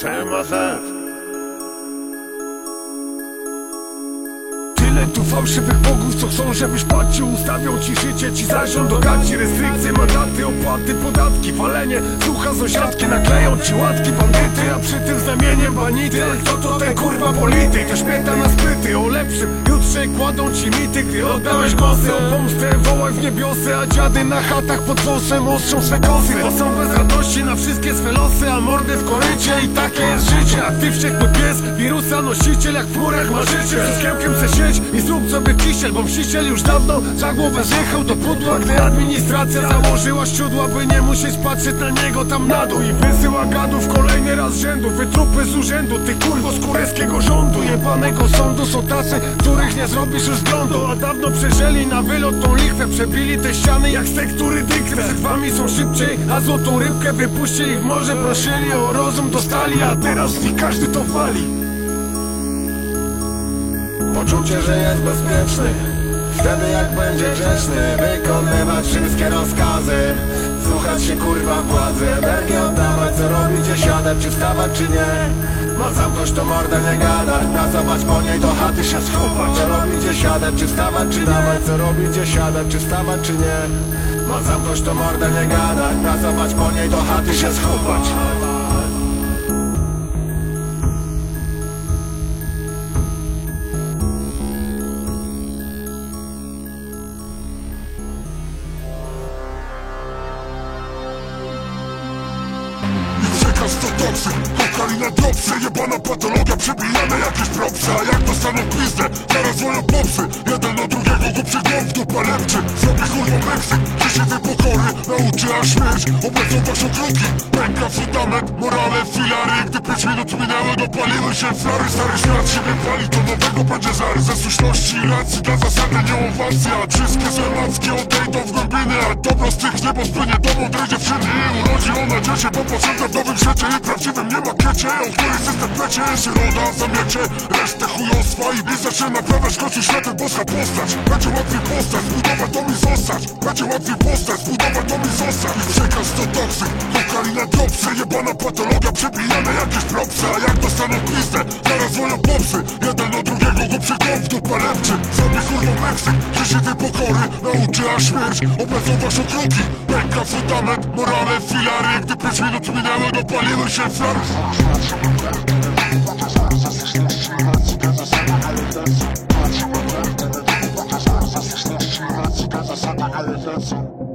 CMZ Tyle tu fałszywych bogów, co chcą, żebyś płacił. Ustawią ci życie, ci zależą do gaci Restrykcje, mandaty, opłaty, podatki Walenie, ducha sąsiadki Nakleją ci łatki, bandyty A przy tym znamieniem banity. Kto to ten kurwa polityk? To śmieta na spryty O lepszym jutrze kładą ci mity Gdy oddałeś głosy. O pomstę Wołaj w niebiosy, a dziady na chatach Pod włosem ostrzą swe kosy. Bo są bez radości na wszystkie swe losy A mordy w korycie i takie jest życie. A ty wściekły pies, wirusa nosiciel Jak w chmurach marzycie Z kiełkiem se sieć i zrób sobie kisiel Bo mściciel już dawno za głowę zjechał do pudła Gdy administracja założyła ściudła By nie musieć patrzeć na niego tam na dół. I wysyła gadów kolejny raz rzędu Wytrupy z urzędu, ty kurwo z kurewskiego rządu Jebanego sądu są tacy, których nie zrobisz już zglądu A dawno przeżeli na wylot tą lichwę Przebili te ściany jak z tektury dykre Przed wami są szybciej, a złotą rybkę wypuścili w morze. Prosili o rozum, dostali, a teraz z nich każdy to wali. Poczucie, że jest bezpieczny. Wtedy jak będzie grzeczny Wykonywać wszystkie rozkazy. Słuchać się kurwa władzy. Energię oddawać, co robić, gdzie siadać Czy wstawać, czy nie Zamknąć to mordę, nie gadać Pracować po niej, do chaty się schować. Co robić, gdzie siadać, czy wstawać, czy dawać Co robić, gdzie siadać, czy wstawać, czy nie? Ma zamknąć to mordę, nie gadać Pracować po niej, do chaty się schować. Przekaz to toksy Kokaina dropsy Jebana patologia przebijane jakieś propsy. A jak dostaną pizdę Zaraz moją popsy. Jeden do drugiego go przygłą w dupa lepczy Zrobi kurwa Meksyk Dzisiejszej pokory Nauczy aż śmierć. Obecną waszą kroki Pęka fundament Morale, filary. Gdy pięć minut minęły Dopaliły się flary. Stary świat siebie pali To nowego będzie zaryz Ze słuszności i racji Dla zasady nie owacji A wszystkie złe macki odejdą w głębiny A dobro z tych niebo spłynie do mądrej dziewczyny. I urodzi ona dziecię Po procentach w nowym świecie I prawdziwym nie ma kiecie. O której system plecie Środa zamiecie. Resztę chujostwa I i zaczyna naprawiać w końcu światem boska postać Będzie łatwiej postać Zbudować dom i zostać. Będzie łatwiej postać Zbudować dom i zostać. I przekaz to toksyk Kokaina dropsy. Jebana patologia Przebijane jakieś propsy. A jak dostaną pizdę Zaraz wolą popsy. Jeden do drugiego go przykłą w dupę lepczy Zrobi kurwa Meksyk Dzisiaj tej pokory Nauczy aż śmierć Obecną waszą kroki Pęka fundament Morale, filary. Gdy pięć minut minęły Dopaliły się flary Alexandre.